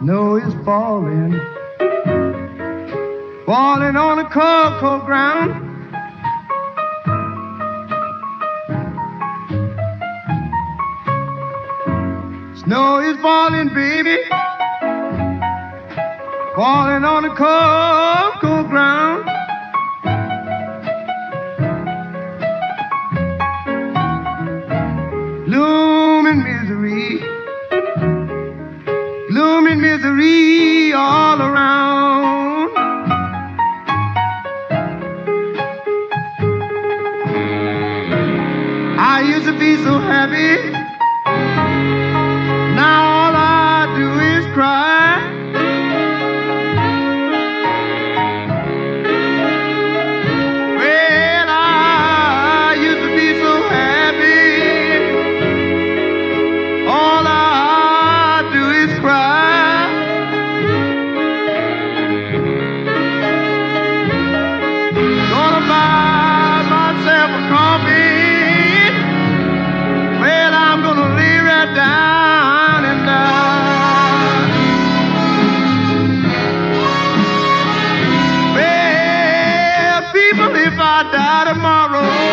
snow is falling, falling on the cold, cold ground. Snow is falling, baby, falling on the cold, cold ground. to be so happy. I die tomorrow.